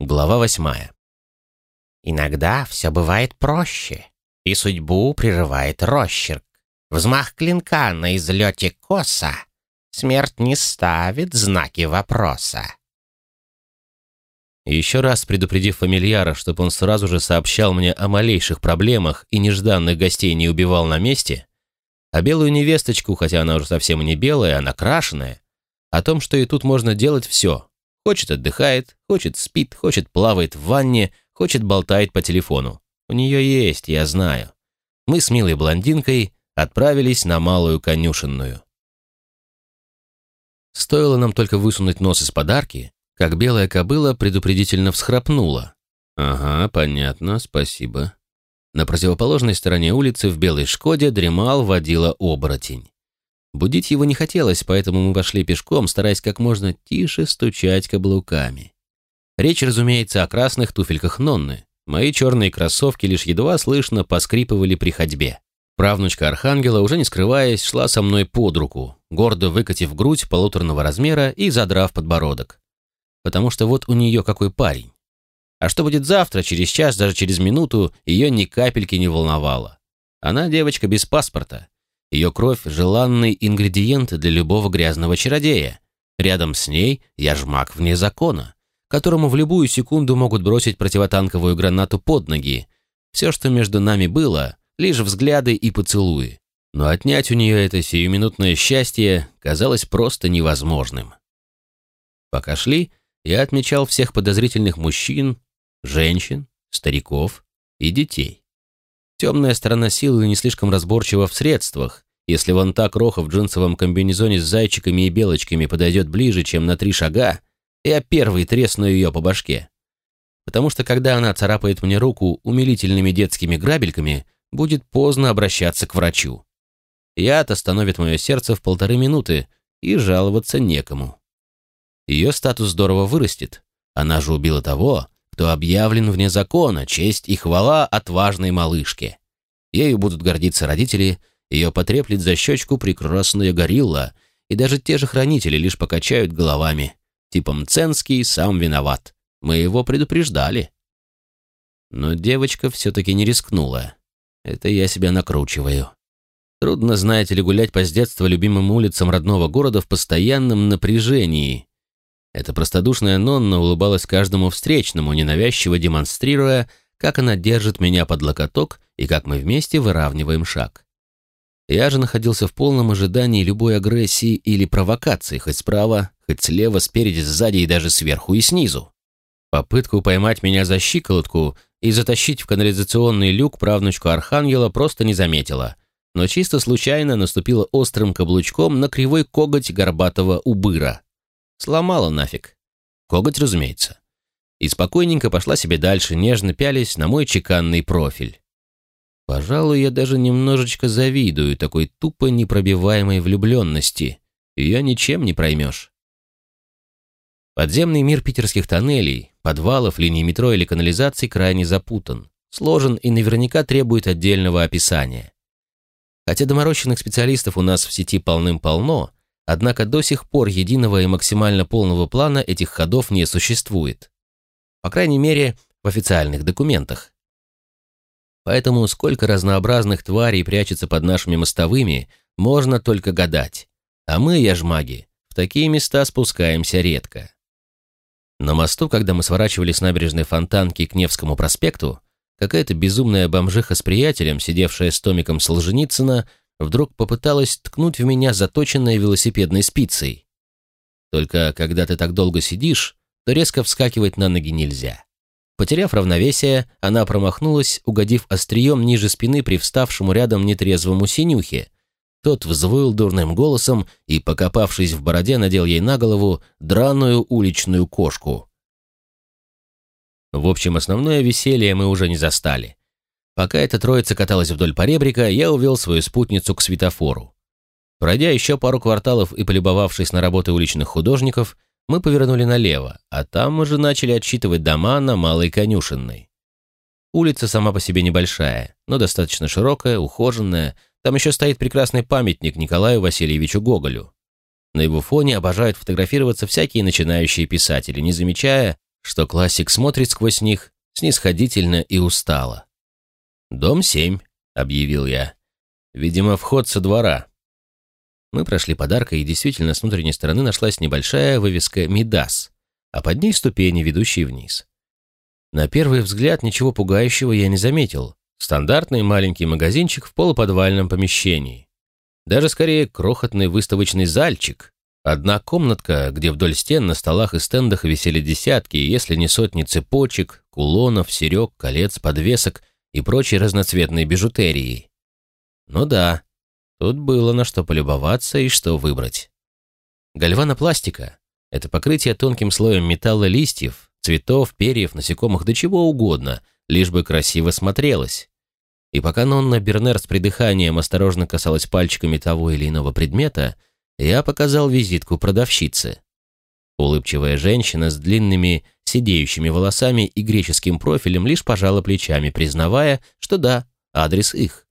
Глава восьмая. Иногда все бывает проще, и судьбу прерывает росчерк. Взмах клинка на излете коса. Смерть не ставит знаки вопроса. Еще раз предупредив фамильяра, чтобы он сразу же сообщал мне о малейших проблемах и нежданных гостей не убивал на месте, а белую невесточку, хотя она уже совсем не белая, а накрашенная, о том, что и тут можно делать все, Хочет отдыхает, хочет спит, хочет плавает в ванне, хочет болтает по телефону. У нее есть, я знаю. Мы с милой блондинкой отправились на малую конюшенную. Стоило нам только высунуть нос из подарки, как белая кобыла предупредительно всхрапнула. «Ага, понятно, спасибо». На противоположной стороне улицы в белой «Шкоде» дремал водила оборотень. Будить его не хотелось, поэтому мы пошли пешком, стараясь как можно тише стучать каблуками. Речь, разумеется, о красных туфельках Нонны. Мои черные кроссовки лишь едва слышно поскрипывали при ходьбе. Правнучка Архангела, уже не скрываясь, шла со мной под руку, гордо выкатив грудь полуторного размера и задрав подбородок. Потому что вот у нее какой парень. А что будет завтра, через час, даже через минуту, ее ни капельки не волновало. Она девочка без паспорта, ее кровь – желанный ингредиент для любого грязного чародея. Рядом с ней я жмак вне закона, которому в любую секунду могут бросить противотанковую гранату под ноги. Все, что между нами было, лишь взгляды и поцелуи. Но отнять у нее это сиюминутное счастье казалось просто невозможным. Пока шли, я отмечал всех подозрительных мужчин, женщин, стариков и детей. Темная сторона силы не слишком разборчива в средствах. Если вон та кроха в джинсовом комбинезоне с зайчиками и белочками подойдет ближе, чем на три шага, я первый тресну ее по башке. Потому что когда она царапает мне руку умилительными детскими грабельками, будет поздно обращаться к врачу. Яд остановит мое сердце в полторы минуты, и жаловаться некому. Ее статус здорово вырастет. Она же убила того, кто объявлен вне закона, честь и хвала отважной малышке. Ею будут гордиться родители, ее потреплет за щечку прекрасная горилла, и даже те же хранители лишь покачают головами. Типа Мценский сам виноват. Мы его предупреждали. Но девочка все-таки не рискнула. Это я себя накручиваю. Трудно, знаете ли, гулять по с детства любимым улицам родного города в постоянном напряжении, эта простодушная Нонна улыбалась каждому встречному, ненавязчиво демонстрируя, как она держит меня под локоток и как мы вместе выравниваем шаг. Я же находился в полном ожидании любой агрессии или провокации, хоть справа, хоть слева, спереди, сзади и даже сверху и снизу. Попытку поймать меня за щиколотку и затащить в канализационный люк правнучку Архангела просто не заметила, но чисто случайно наступила острым каблучком на кривой коготь горбатого убыра. Сломала нафиг. Коготь, разумеется. И спокойненько пошла себе дальше, нежно пялись на мой чеканный профиль. Пожалуй, я даже немножечко завидую такой тупо непробиваемой влюбленности. Ее ничем не проймешь. Подземный мир питерских тоннелей, подвалов, линий метро или канализации крайне запутан, сложен и наверняка требует отдельного описания. Хотя доморощенных специалистов у нас в сети полным-полно, Однако до сих пор единого и максимально полного плана этих ходов не существует. По крайней мере, в официальных документах. Поэтому сколько разнообразных тварей прячется под нашими мостовыми, можно только гадать. А мы, яжмаги, в такие места спускаемся редко. На мосту, когда мы сворачивали с набережной Фонтанки к Невскому проспекту, какая-то безумная бомжиха с приятелем, сидевшая с томиком Солженицына, вдруг попыталась ткнуть в меня заточенной велосипедной спицей. Только когда ты так долго сидишь, то резко вскакивать на ноги нельзя. Потеряв равновесие, она промахнулась, угодив острием ниже спины привставшему рядом нетрезвому синюхе. Тот взвыл дурным голосом и, покопавшись в бороде, надел ей на голову драную уличную кошку. В общем, основное веселье мы уже не застали. Пока эта троица каталась вдоль поребрика, я увел свою спутницу к светофору. Пройдя еще пару кварталов и полюбовавшись на работы уличных художников, мы повернули налево, а там уже начали отсчитывать дома на Малой Конюшенной. Улица сама по себе небольшая, но достаточно широкая, ухоженная. Там еще стоит прекрасный памятник Николаю Васильевичу Гоголю. На его фоне обожают фотографироваться всякие начинающие писатели, не замечая, что классик смотрит сквозь них снисходительно и устало. «Дом семь», — объявил я. «Видимо, вход со двора». Мы прошли подарка, и действительно с внутренней стороны нашлась небольшая вывеска «Мидас», а под ней ступени, ведущие вниз. На первый взгляд ничего пугающего я не заметил. Стандартный маленький магазинчик в полуподвальном помещении. Даже скорее крохотный выставочный зальчик. Одна комнатка, где вдоль стен на столах и стендах висели десятки, если не сотни цепочек, кулонов, серег, колец, подвесок и прочей разноцветной бижутерии. Ну да, тут было на что полюбоваться и что выбрать. Гальванопластика — это покрытие тонким слоем металла листьев, цветов, перьев, насекомых, да чего угодно, лишь бы красиво смотрелось. И пока Нонна Бернер с придыханием осторожно касалась пальчиками того или иного предмета, я показал визитку продавщице. Улыбчивая женщина с длинными сидеющими волосами и греческим профилем лишь пожала плечами, признавая, что да, адрес их.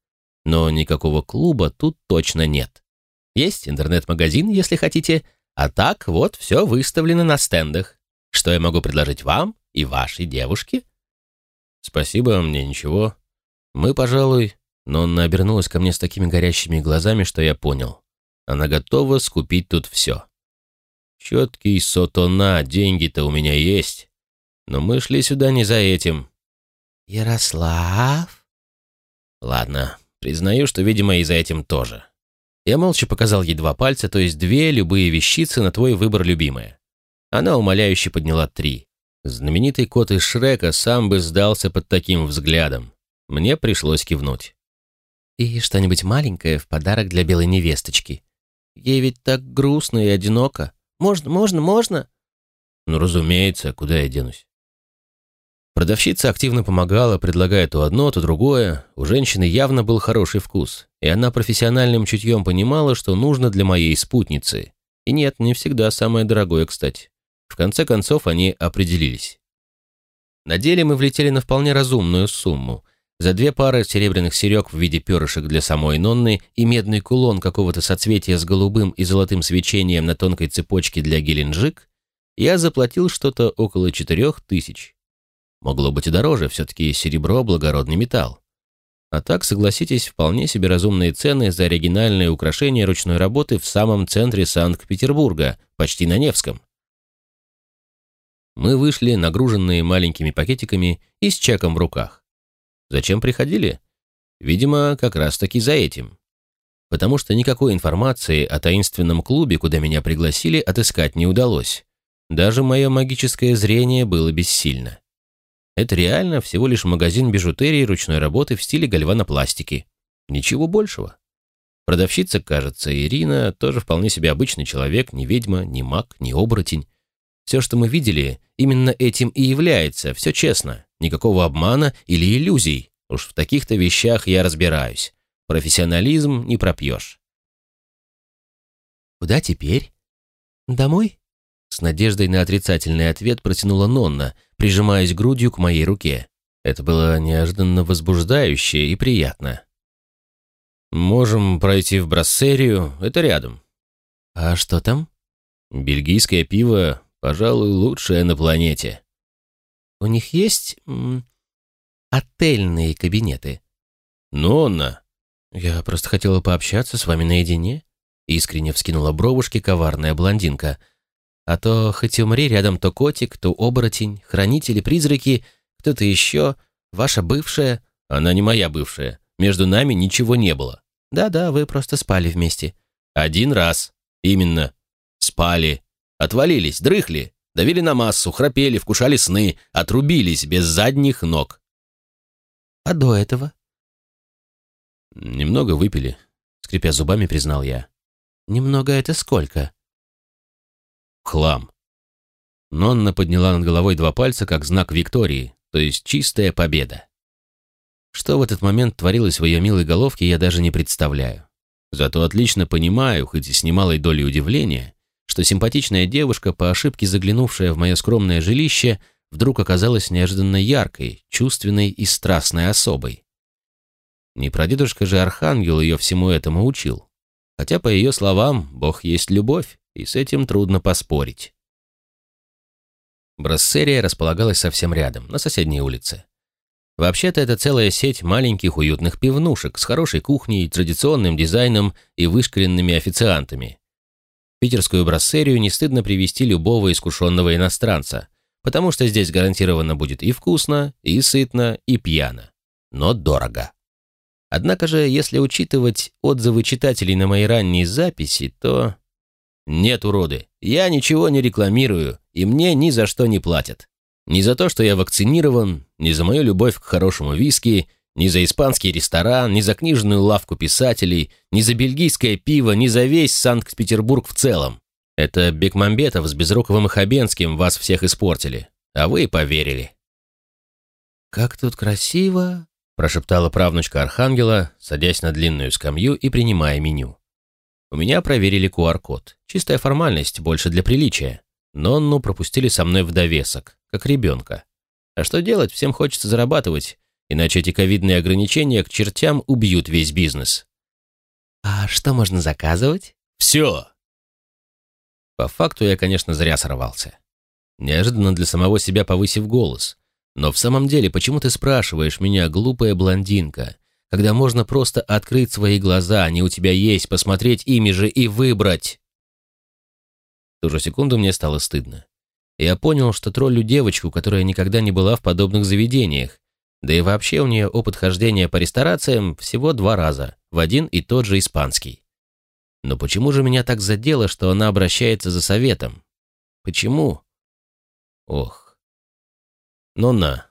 Но никакого клуба тут точно нет. Есть интернет-магазин, если хотите, а так вот все выставлено на стендах. Что я могу предложить вам и вашей девушке? Спасибо, мне ничего. Мы, пожалуй, но она обернулась ко мне с такими горящими глазами, что я понял. Она готова скупить тут все. Четкий сотона, деньги-то у меня есть. Но мы шли сюда не за этим. Ярослав? Ладно, признаю, что, видимо, и за этим тоже. Я молча показал ей два пальца, то есть две любые вещицы на твой выбор, любимая. Она умоляюще подняла три. Знаменитый кот из Шрека сам бы сдался под таким взглядом. Мне пришлось кивнуть. «И что-нибудь маленькое в подарок для белой невесточки. Ей ведь так грустно и одиноко. Можно, можно, можно?» «Ну, разумеется, куда я денусь?» Продавщица активно помогала, предлагая то одно, то другое. У женщины явно был хороший вкус, и она профессиональным чутьем понимала, что нужно для моей спутницы. И нет, не всегда самое дорогое, кстати. В конце концов, они определились. На деле мы влетели на вполне разумную сумму. За две пары серебряных серег в виде перышек для самой Нонны и медный кулон какого-то соцветия с голубым и золотым свечением на тонкой цепочке для Геленджик я заплатил что-то около четырех тысяч. Могло быть и дороже, все-таки серебро – благородный металл. А так, согласитесь, вполне себе разумные цены за оригинальные украшения ручной работы в самом центре Санкт-Петербурга, почти на Невском. Мы вышли, нагруженные маленькими пакетиками и с чеком в руках. Зачем приходили? Видимо, как раз-таки за этим. Потому что никакой информации о таинственном клубе, куда меня пригласили, отыскать не удалось. Даже мое магическое зрение было бессильно. Это реально всего лишь магазин бижутерии ручной работы в стиле гальванопластики. Ничего большего. Продавщица, кажется, Ирина, тоже вполне себе обычный человек, не ведьма, не маг, не оборотень. Все, что мы видели, именно этим и является, все честно. Никакого обмана или иллюзий. Уж в таких-то вещах я разбираюсь. Профессионализм не пропьешь. «Куда теперь? Домой?» С надеждой на отрицательный ответ протянула Нонна, прижимаясь грудью к моей руке. Это было неожиданно возбуждающе и приятно. «Можем пройти в Брассерию, это рядом». «А что там?» «Бельгийское пиво Пожалуй, лучшая на планете. У них есть м, отельные кабинеты? Нонна. Я просто хотела пообщаться с вами наедине. Искренне вскинула бровушки коварная блондинка. А то хоть умри рядом то котик, то оборотень, хранители, призраки, кто-то еще, ваша бывшая. Она не моя бывшая. Между нами ничего не было. Да-да, вы просто спали вместе. Один раз. Именно. Спали. Отвалились, дрыхли, давили на массу, храпели, вкушали сны, отрубились без задних ног. А до этого? Немного выпили, скрипя зубами, признал я. Немного это сколько? Хлам. Нонна подняла над головой два пальца, как знак Виктории, то есть чистая победа. Что в этот момент творилось в ее милой головке, я даже не представляю. Зато отлично понимаю, хоть и с немалой долей удивления, что симпатичная девушка, по ошибке заглянувшая в мое скромное жилище, вдруг оказалась неожиданно яркой, чувственной и страстной особой. Не прадедушка же Архангел ее всему этому учил. Хотя, по ее словам, Бог есть любовь, и с этим трудно поспорить. Брассерия располагалась совсем рядом, на соседней улице. Вообще-то это целая сеть маленьких уютных пивнушек с хорошей кухней, традиционным дизайном и вышкаленными официантами. Питерскую брассерию не стыдно привести любого искушенного иностранца, потому что здесь гарантированно будет и вкусно, и сытно, и пьяно. Но дорого. Однако же, если учитывать отзывы читателей на мои ранние записи, то... Нет, уроды, я ничего не рекламирую, и мне ни за что не платят. Ни за то, что я вакцинирован, ни за мою любовь к хорошему виски, ни за испанский ресторан, ни за книжную лавку писателей, ни за бельгийское пиво, ни за весь Санкт-Петербург в целом. Это Бекмамбетов с Безруковым и Хабенским вас всех испортили, а вы поверили. «Как тут красиво!» – прошептала правнучка Архангела, садясь на длинную скамью и принимая меню. У меня проверили QR-код. Чистая формальность, больше для приличия. Нонну пропустили со мной в довесок, как ребенка. А что делать, всем хочется зарабатывать, иначе эти ковидные ограничения к чертям убьют весь бизнес. «А что можно заказывать?» «Все!» По факту я, конечно, зря сорвался. Неожиданно для самого себя повысив голос. Но в самом деле, почему ты спрашиваешь меня, глупая блондинка, когда можно просто открыть свои глаза, они у тебя есть, посмотреть ими же и выбрать? В ту же секунду мне стало стыдно. Я понял, что троллю девочку, которая никогда не была в подобных заведениях, да и вообще у нее опыт хождения по ресторациям всего два раза, в один и тот же испанский. Но почему же меня так задело, что она обращается за советом? Почему? Ох. Ну на,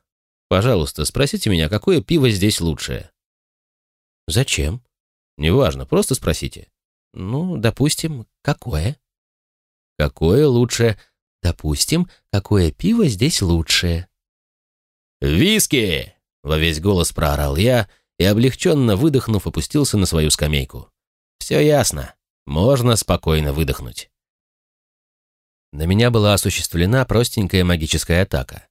пожалуйста, спросите меня, какое пиво здесь лучшее. Зачем? Неважно, просто спросите. Ну, допустим, какое? Какое лучше? Допустим, какое пиво здесь лучшее? «Виски!» — во весь голос проорал я и, облегченно выдохнув, опустился на свою скамейку. «Все ясно. Можно спокойно выдохнуть». На меня была осуществлена простенькая магическая атака.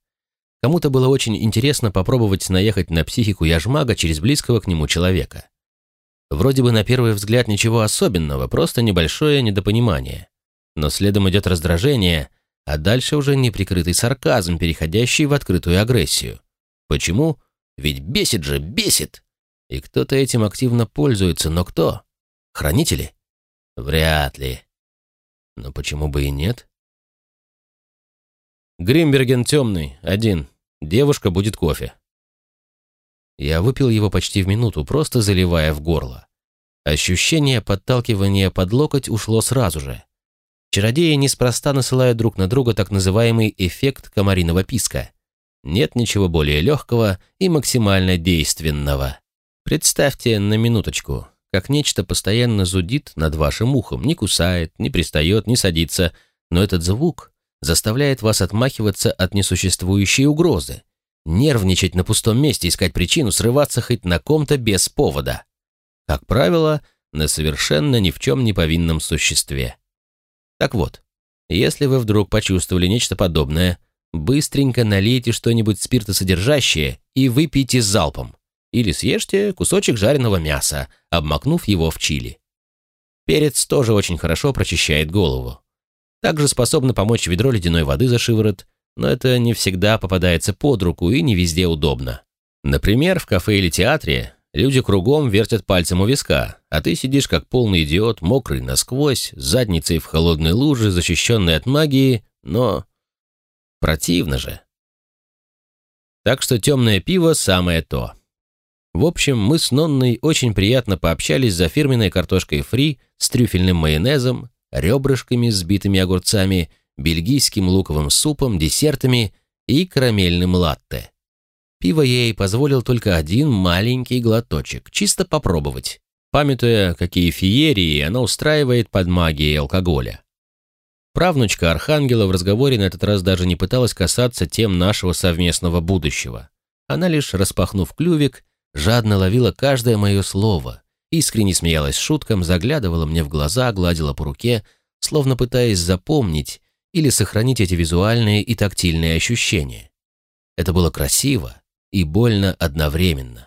Кому-то было очень интересно попробовать наехать на психику яжмага через близкого к нему человека. Вроде бы на первый взгляд ничего особенного, просто небольшое недопонимание. Но следом идет раздражение, а дальше уже неприкрытый сарказм, переходящий в открытую агрессию. Почему? Ведь бесит же, бесит! И кто-то этим активно пользуется, но кто? Хранители? Вряд ли. Но почему бы и нет? Гримберген темный, один. Девушка будет кофе. Я выпил его почти в минуту, просто заливая в горло. Ощущение подталкивания под локоть ушло сразу же. Чародеи неспроста насылают друг на друга так называемый эффект комариного писка. Нет ничего более легкого и максимально действенного. Представьте на минуточку, как нечто постоянно зудит над вашим ухом, не кусает, не пристает, не садится, но этот звук заставляет вас отмахиваться от несуществующей угрозы, нервничать на пустом месте, искать причину, срываться хоть на ком-то без повода. Как правило, на совершенно ни в чем не повинном существе. Так вот, если вы вдруг почувствовали нечто подобное, быстренько налейте что-нибудь спиртосодержащее и выпейте залпом. Или съешьте кусочек жареного мяса, обмакнув его в чили. Перец тоже очень хорошо прочищает голову. Также способно помочь ведро ледяной воды за шиворот, но это не всегда попадается под руку и не везде удобно. Например, в кафе или театре Люди кругом вертят пальцем у виска, а ты сидишь как полный идиот, мокрый насквозь, с задницей в холодной луже, защищенной от магии, но... Противно же. Так что темное пиво самое то. В общем, мы с Нонной очень приятно пообщались за фирменной картошкой фри с трюфельным майонезом, ребрышками с битыми огурцами, бельгийским луковым супом, десертами и карамельным латте. Пива ей позволил только один маленький глоточек, чисто попробовать, памятуя, какие феерии она устраивает под магией алкоголя. Правнучка Архангела в разговоре на этот раз даже не пыталась касаться тем нашего совместного будущего. Она лишь, распахнув клювик, жадно ловила каждое мое слово, искренне смеялась шуткам, заглядывала мне в глаза, гладила по руке, словно пытаясь запомнить или сохранить эти визуальные и тактильные ощущения. Это было красиво, и больно одновременно.